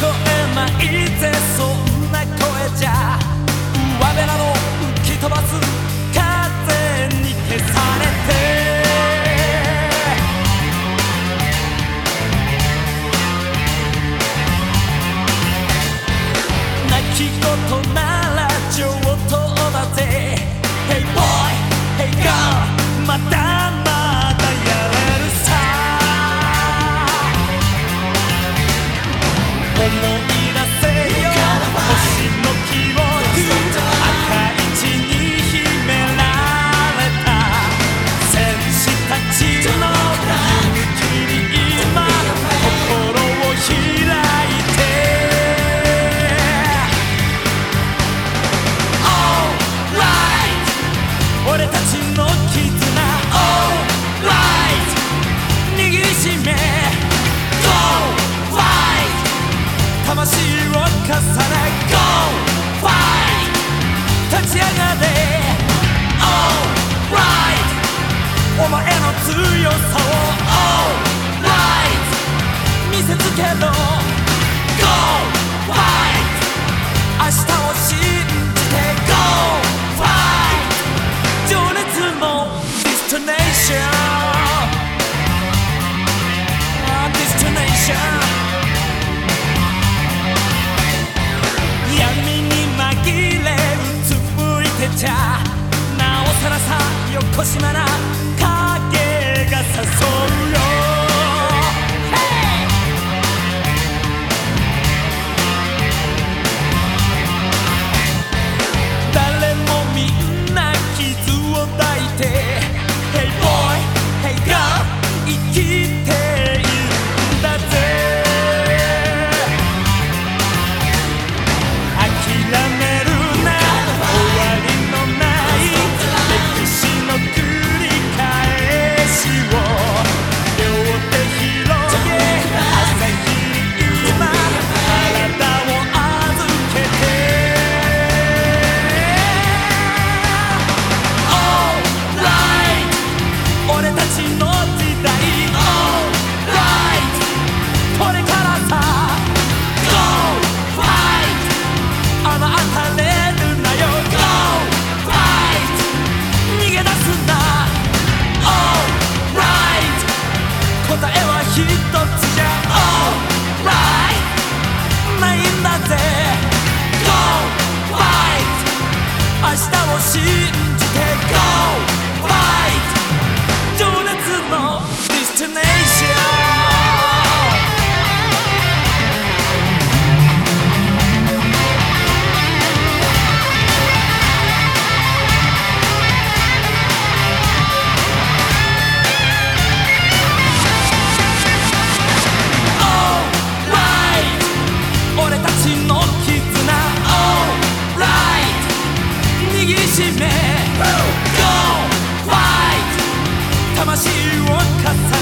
こえないぜそんな声じゃ。上辺など吹き飛ばす風に消されて。泣き言なら上等だぜ Hey boy, hey girl またねれるさ思しやがれ。Alright お前の強さを。Alright 見せつけろ。day. last time.